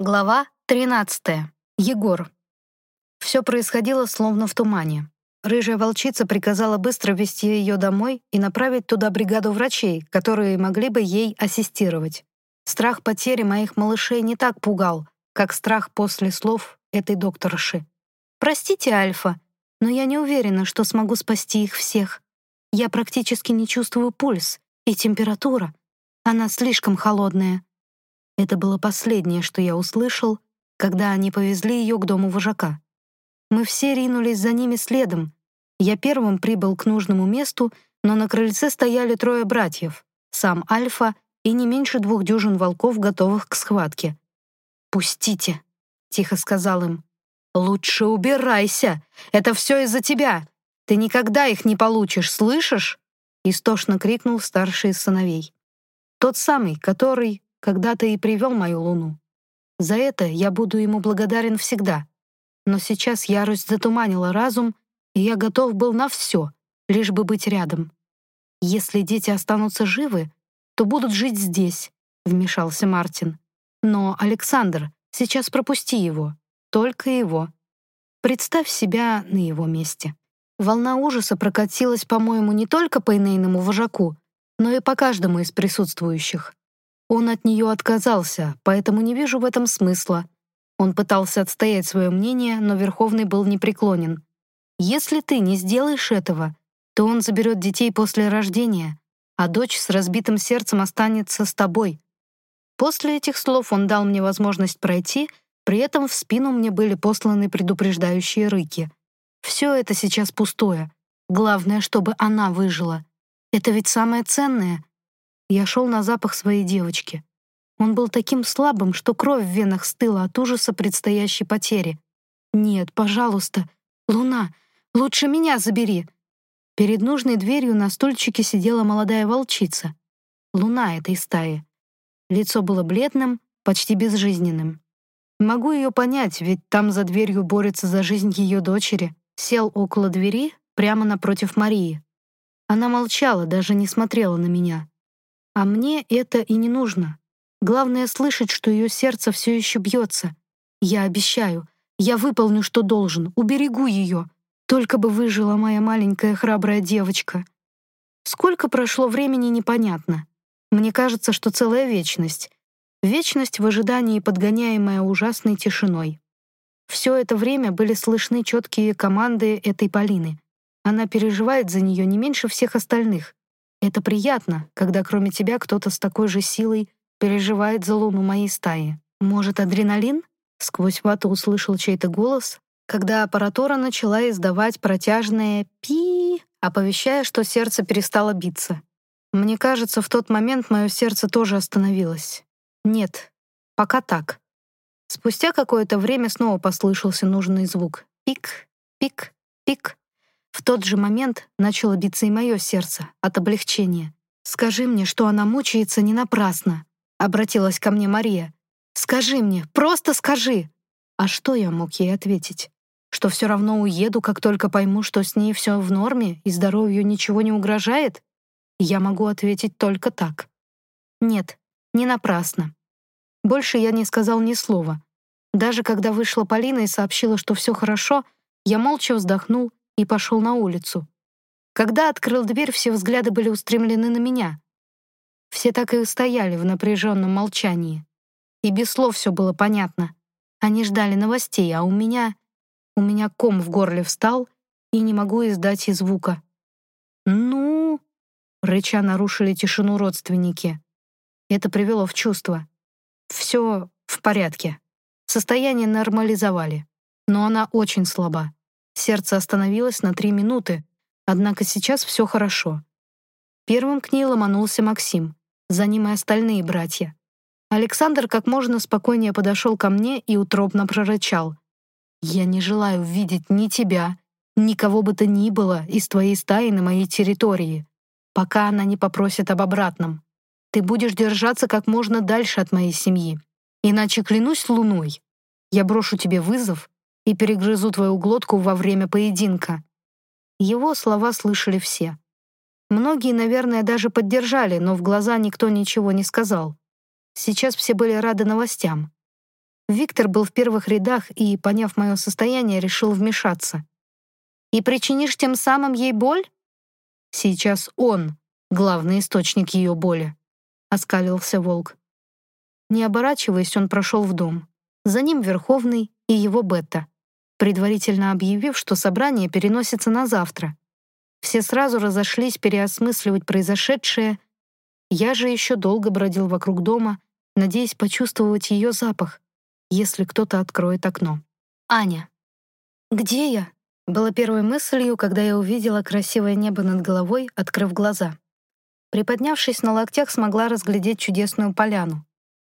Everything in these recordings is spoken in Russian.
Глава 13. Егор. Все происходило словно в тумане. Рыжая волчица приказала быстро вести ее домой и направить туда бригаду врачей, которые могли бы ей ассистировать. Страх потери моих малышей не так пугал, как страх после слов этой докторши. «Простите, Альфа, но я не уверена, что смогу спасти их всех. Я практически не чувствую пульс и температура. Она слишком холодная. Это было последнее, что я услышал, когда они повезли ее к дому вожака. Мы все ринулись за ними следом. Я первым прибыл к нужному месту, но на крыльце стояли трое братьев, сам Альфа и не меньше двух дюжин волков, готовых к схватке. «Пустите», — тихо сказал им. «Лучше убирайся! Это все из-за тебя! Ты никогда их не получишь, слышишь?» Истошно крикнул старший из сыновей. Тот самый, который, когда-то и привел мою луну. За это я буду ему благодарен всегда. Но сейчас ярость затуманила разум, и я готов был на все, лишь бы быть рядом. Если дети останутся живы, то будут жить здесь, вмешался Мартин. Но, Александр, сейчас пропусти его, только его. Представь себя на его месте. Волна ужаса прокатилась, по-моему, не только по инейному вожаку, но и по каждому из присутствующих. Он от нее отказался, поэтому не вижу в этом смысла. Он пытался отстоять свое мнение, но Верховный был непреклонен. «Если ты не сделаешь этого, то он заберет детей после рождения, а дочь с разбитым сердцем останется с тобой». После этих слов он дал мне возможность пройти, при этом в спину мне были посланы предупреждающие рыки. Все это сейчас пустое. Главное, чтобы она выжила. Это ведь самое ценное — я шел на запах своей девочки. Он был таким слабым, что кровь в венах стыла от ужаса предстоящей потери. «Нет, пожалуйста, Луна, лучше меня забери!» Перед нужной дверью на стульчике сидела молодая волчица. Луна этой стаи. Лицо было бледным, почти безжизненным. Могу ее понять, ведь там за дверью борется за жизнь ее дочери. Сел около двери, прямо напротив Марии. Она молчала, даже не смотрела на меня. А мне это и не нужно. Главное слышать, что ее сердце все еще бьется. Я обещаю, я выполню, что должен, уберегу ее. Только бы выжила моя маленькая храбрая девочка. Сколько прошло времени, непонятно. Мне кажется, что целая вечность. Вечность в ожидании, подгоняемая ужасной тишиной. Все это время были слышны четкие команды этой Полины. Она переживает за нее не меньше всех остальных. Это приятно, когда кроме тебя кто-то с такой же силой переживает за луну моей стаи. Может, адреналин? Сквозь вату услышал чей-то голос, когда аппаратура начала издавать протяжное «пи», оповещая, что сердце перестало биться. Мне кажется, в тот момент мое сердце тоже остановилось. Нет, пока так. Спустя какое-то время снова послышался нужный звук. Пик, пик, пик. В тот же момент начало биться и мое сердце от облегчения. «Скажи мне, что она мучается не напрасно», — обратилась ко мне Мария. «Скажи мне, просто скажи!» А что я мог ей ответить? Что все равно уеду, как только пойму, что с ней все в норме и здоровью ничего не угрожает? Я могу ответить только так. Нет, не напрасно. Больше я не сказал ни слова. Даже когда вышла Полина и сообщила, что все хорошо, я молча вздохнул и пошел на улицу. Когда открыл дверь, все взгляды были устремлены на меня. Все так и стояли в напряженном молчании. И без слов все было понятно. Они ждали новостей, а у меня... У меня ком в горле встал, и не могу издать и звука. «Ну...» — рыча нарушили тишину родственники. Это привело в чувство. Все в порядке. Состояние нормализовали. Но она очень слаба. Сердце остановилось на три минуты, однако сейчас все хорошо. Первым к ней ломанулся Максим, за ним и остальные братья. Александр как можно спокойнее подошел ко мне и утробно прорычал. «Я не желаю видеть ни тебя, ни кого бы то ни было из твоей стаи на моей территории, пока она не попросит об обратном. Ты будешь держаться как можно дальше от моей семьи. Иначе клянусь луной. Я брошу тебе вызов и перегрызу твою глотку во время поединка». Его слова слышали все. Многие, наверное, даже поддержали, но в глаза никто ничего не сказал. Сейчас все были рады новостям. Виктор был в первых рядах и, поняв мое состояние, решил вмешаться. «И причинишь тем самым ей боль?» «Сейчас он — главный источник ее боли», — оскалился волк. Не оборачиваясь, он прошел в дом. За ним Верховный и его Бетта, предварительно объявив, что собрание переносится на завтра. Все сразу разошлись переосмысливать произошедшее. Я же еще долго бродил вокруг дома, надеясь почувствовать ее запах, если кто-то откроет окно. Аня. «Где я?» Было первой мыслью, когда я увидела красивое небо над головой, открыв глаза. Приподнявшись на локтях, смогла разглядеть чудесную поляну.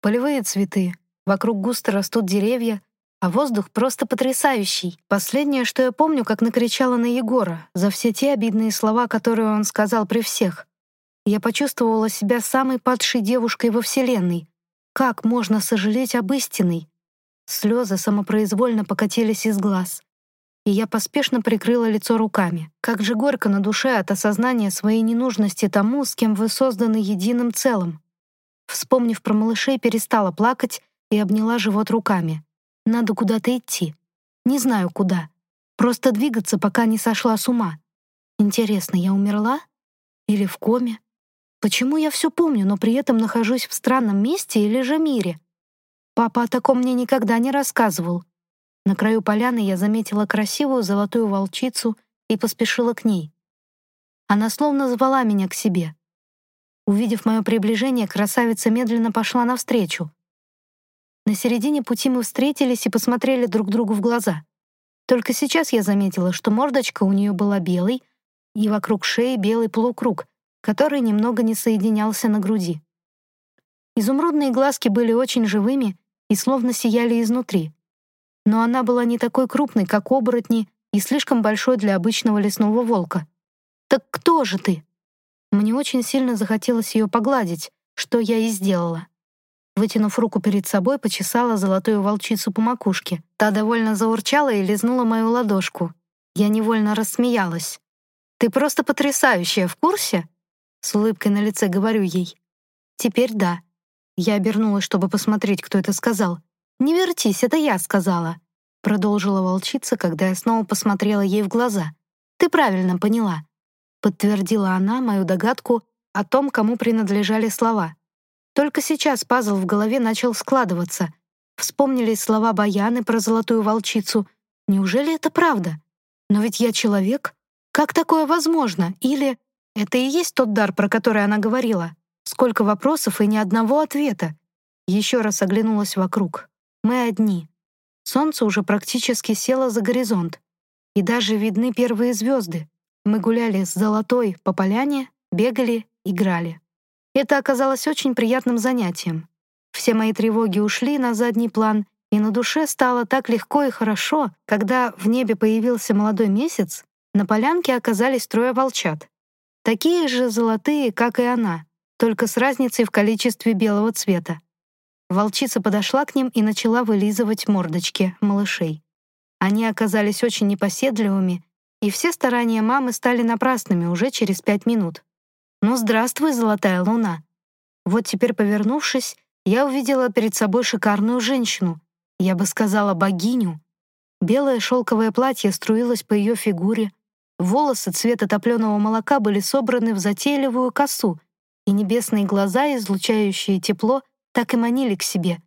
Полевые цветы, вокруг густо растут деревья, а воздух просто потрясающий. Последнее, что я помню, как накричала на Егора за все те обидные слова, которые он сказал при всех. Я почувствовала себя самой падшей девушкой во Вселенной. Как можно сожалеть об истинной? Слезы самопроизвольно покатились из глаз. И я поспешно прикрыла лицо руками. Как же горько на душе от осознания своей ненужности тому, с кем вы созданы единым целым. Вспомнив про малышей, перестала плакать и обняла живот руками. Надо куда-то идти. Не знаю куда. Просто двигаться, пока не сошла с ума. Интересно, я умерла? Или в коме? Почему я все помню, но при этом нахожусь в странном месте или же мире? Папа о таком мне никогда не рассказывал. На краю поляны я заметила красивую золотую волчицу и поспешила к ней. Она словно звала меня к себе. Увидев мое приближение, красавица медленно пошла навстречу. На середине пути мы встретились и посмотрели друг другу в глаза. Только сейчас я заметила, что мордочка у нее была белой, и вокруг шеи белый полукруг, который немного не соединялся на груди. Изумрудные глазки были очень живыми и словно сияли изнутри. Но она была не такой крупной, как оборотни, и слишком большой для обычного лесного волка. «Так кто же ты?» Мне очень сильно захотелось ее погладить, что я и сделала. Вытянув руку перед собой, почесала золотую волчицу по макушке. Та довольно заурчала и лизнула мою ладошку. Я невольно рассмеялась. «Ты просто потрясающая, в курсе?» С улыбкой на лице говорю ей. «Теперь да. Я обернулась, чтобы посмотреть, кто это сказал. «Не вертись, это я сказала», — продолжила волчица, когда я снова посмотрела ей в глаза. «Ты правильно поняла», — подтвердила она мою догадку о том, кому принадлежали слова. Только сейчас пазл в голове начал складываться. Вспомнились слова Баяны про золотую волчицу. Неужели это правда? Но ведь я человек. Как такое возможно? Или это и есть тот дар, про который она говорила? Сколько вопросов и ни одного ответа. Еще раз оглянулась вокруг. Мы одни. Солнце уже практически село за горизонт. И даже видны первые звезды. Мы гуляли с Золотой по поляне, бегали, играли. Это оказалось очень приятным занятием. Все мои тревоги ушли на задний план, и на душе стало так легко и хорошо, когда в небе появился молодой месяц, на полянке оказались трое волчат. Такие же золотые, как и она, только с разницей в количестве белого цвета. Волчица подошла к ним и начала вылизывать мордочки малышей. Они оказались очень непоседливыми, и все старания мамы стали напрасными уже через пять минут. «Ну, здравствуй, золотая луна!» Вот теперь, повернувшись, я увидела перед собой шикарную женщину, я бы сказала, богиню. Белое шелковое платье струилось по ее фигуре, волосы цвета топленого молока были собраны в затейливую косу, и небесные глаза, излучающие тепло, так и манили к себе.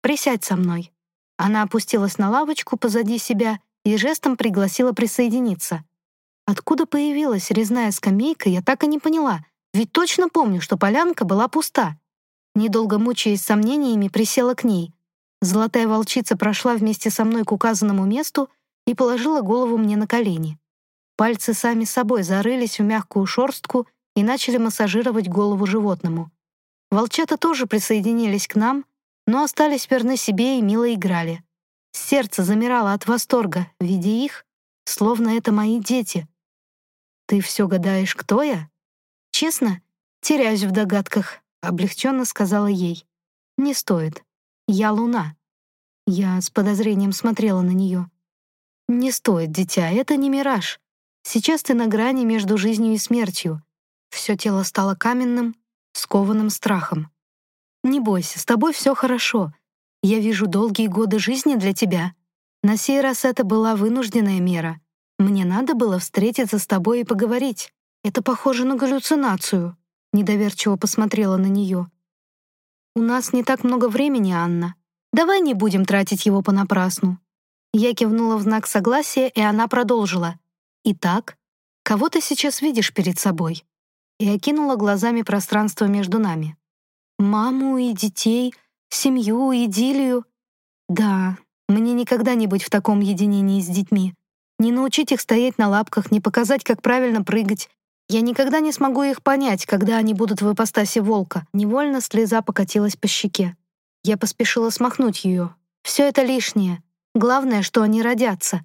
«Присядь со мной». Она опустилась на лавочку позади себя и жестом пригласила присоединиться. Откуда появилась резная скамейка, я так и не поняла, ведь точно помню, что полянка была пуста. Недолго мучаясь сомнениями, присела к ней. Золотая волчица прошла вместе со мной к указанному месту и положила голову мне на колени. Пальцы сами собой зарылись в мягкую шорстку и начали массажировать голову животному. Волчата тоже присоединились к нам, но остались верны себе и мило играли. Сердце замирало от восторга, видя их, словно это мои дети. «Ты все гадаешь, кто я?» «Честно, теряюсь в догадках», — облегченно сказала ей. «Не стоит. Я луна». Я с подозрением смотрела на нее. «Не стоит, дитя, это не мираж. Сейчас ты на грани между жизнью и смертью. Все тело стало каменным, скованным страхом. «Не бойся, с тобой все хорошо. Я вижу долгие годы жизни для тебя. На сей раз это была вынужденная мера. Мне надо было встретиться с тобой и поговорить. Это похоже на галлюцинацию. Недоверчиво посмотрела на нее. У нас не так много времени, Анна. Давай не будем тратить его понапрасну. Я кивнула в знак согласия, и она продолжила. Итак, кого ты сейчас видишь перед собой? И окинула глазами пространство между нами. Маму и детей, семью, идиллию. Да, мне никогда не быть в таком единении с детьми. Не научить их стоять на лапках, не показать, как правильно прыгать. Я никогда не смогу их понять, когда они будут в ипостаси волка. Невольно слеза покатилась по щеке. Я поспешила смахнуть ее. Все это лишнее. Главное, что они родятся.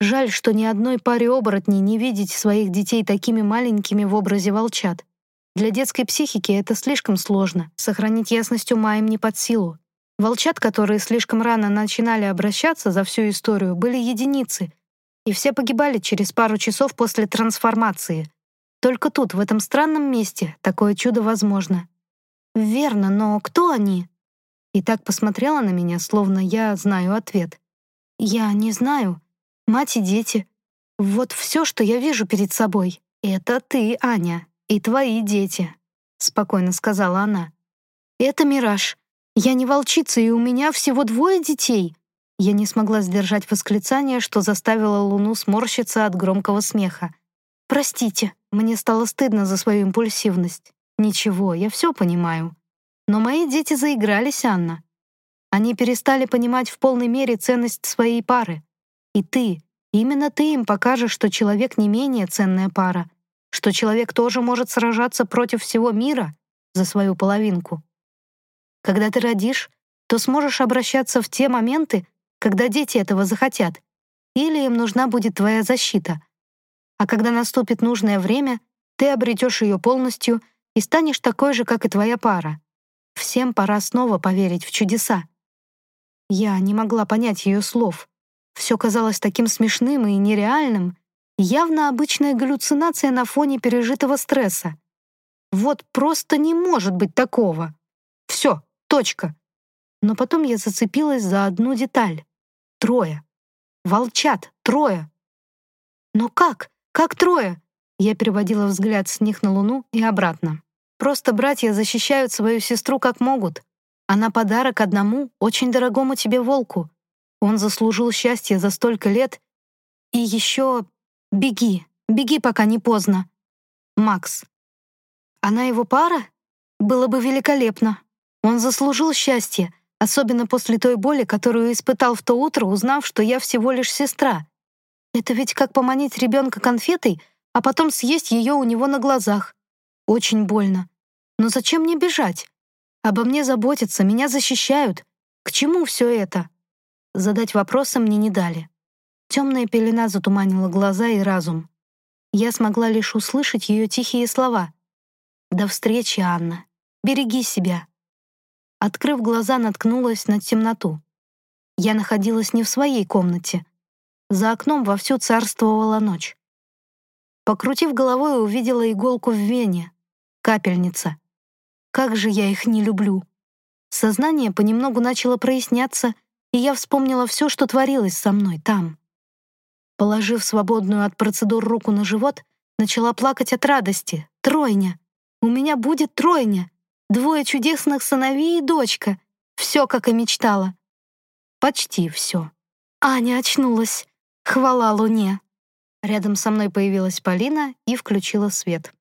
Жаль, что ни одной паре оборотней не видеть своих детей такими маленькими в образе волчат. Для детской психики это слишком сложно. Сохранить ясность ума им не под силу. Волчат, которые слишком рано начинали обращаться за всю историю, были единицы, и все погибали через пару часов после трансформации. Только тут, в этом странном месте, такое чудо возможно. Верно, но кто они? И так посмотрела на меня, словно я знаю ответ. Я не знаю. Мать и дети. Вот все, что я вижу перед собой. Это ты, Аня и твои дети», — спокойно сказала она. «Это мираж. Я не волчица, и у меня всего двое детей». Я не смогла сдержать восклицание, что заставило Луну сморщиться от громкого смеха. «Простите, мне стало стыдно за свою импульсивность. Ничего, я все понимаю. Но мои дети заигрались, Анна. Они перестали понимать в полной мере ценность своей пары. И ты, именно ты им покажешь, что человек не менее ценная пара, что человек тоже может сражаться против всего мира за свою половинку. Когда ты родишь, то сможешь обращаться в те моменты, когда дети этого захотят, или им нужна будет твоя защита. А когда наступит нужное время, ты обретешь ее полностью и станешь такой же, как и твоя пара. Всем пора снова поверить в чудеса. Я не могла понять ее слов. Все казалось таким смешным и нереальным, Явно обычная галлюцинация на фоне пережитого стресса. Вот просто не может быть такого. Все, точка. Но потом я зацепилась за одну деталь. Трое. Волчат, трое. Но как? Как трое? Я переводила взгляд с них на Луну и обратно. Просто братья защищают свою сестру как могут. Она подарок одному, очень дорогому тебе волку. Он заслужил счастье за столько лет. И еще Беги, беги, пока не поздно. Макс. Она его пара? Было бы великолепно. Он заслужил счастье, особенно после той боли, которую испытал в то утро, узнав, что я всего лишь сестра. Это ведь как поманить ребенка конфетой, а потом съесть ее у него на глазах. Очень больно. Но зачем мне бежать? Обо мне заботятся, меня защищают. К чему все это? Задать вопросы мне не дали. Темная пелена затуманила глаза и разум. Я смогла лишь услышать ее тихие слова. «До встречи, Анна. Береги себя». Открыв глаза, наткнулась на темноту. Я находилась не в своей комнате. За окном вовсю царствовала ночь. Покрутив головой, увидела иголку в вене. Капельница. Как же я их не люблю. Сознание понемногу начало проясняться, и я вспомнила все, что творилось со мной там. Положив свободную от процедур руку на живот, начала плакать от радости. Тройня! У меня будет тройня! Двое чудесных сыновей и дочка! Все, как и мечтала. Почти все. Аня очнулась. Хвала Луне. Рядом со мной появилась Полина и включила свет.